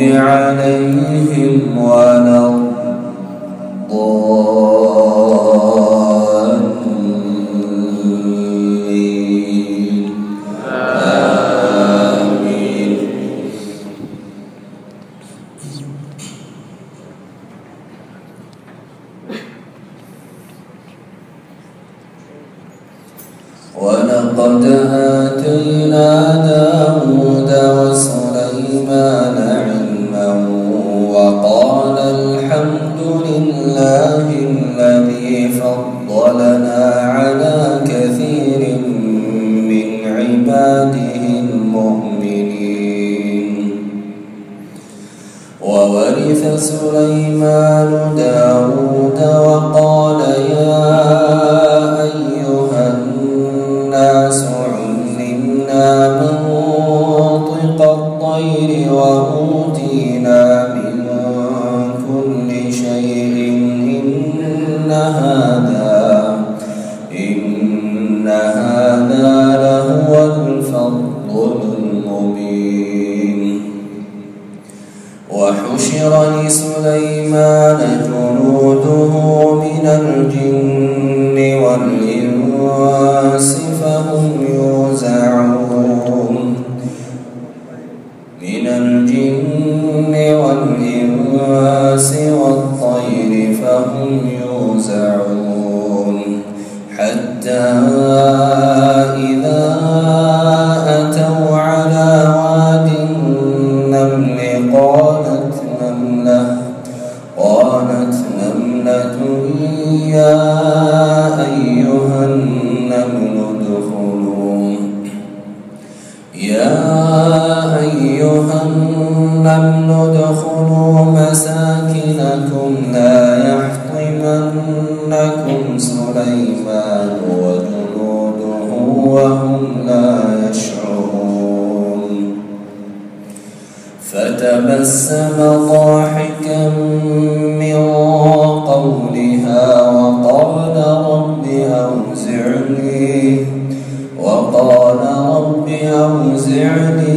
عليهم ولا الضالين فضلنا على كثير من عباده المؤمنين. وورث سليمان داود وقال يا أيها الناس علمنا منطق الطير وأوتينا هذا لهو الفضل المبين وحشر لسليمان جنوده من الجن والإنس فهم يوزعون من الجن والإنس والطير فهم يوزعون حتى فتبسم ضاحكا من رب أوزعني. وقال رب أوزعني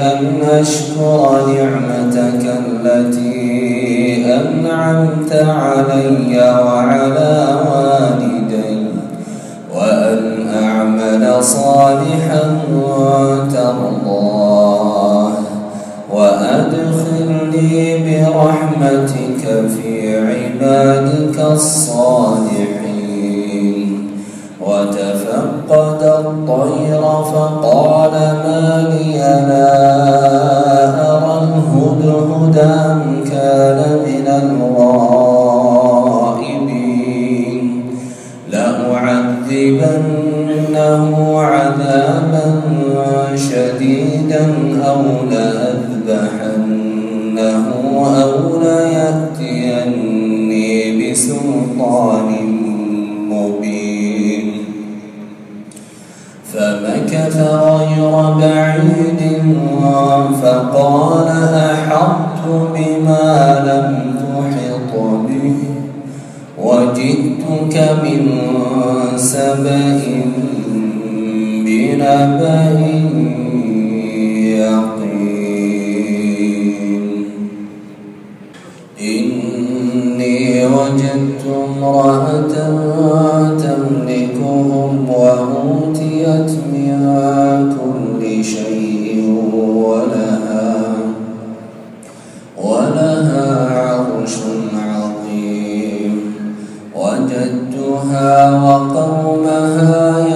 أن أشكر نعمتك التي أنعمت علي وعلى والدي وأن أعمل صالحا ترضاه وتفقد الطير فقال ما لي لا غير بعيد فقال أحطت بما لم تحط به وجئتك من سبأ بنبأ يقين. إني وجدت امرأة تملكهم وأوتيت من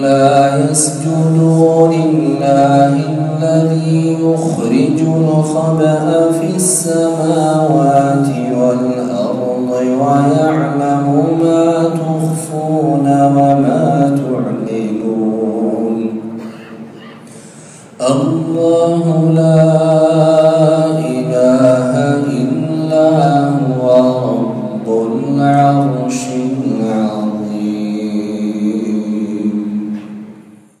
ألا يسجدوا لله الذي يخرج الخبأ في السماوات والأرض.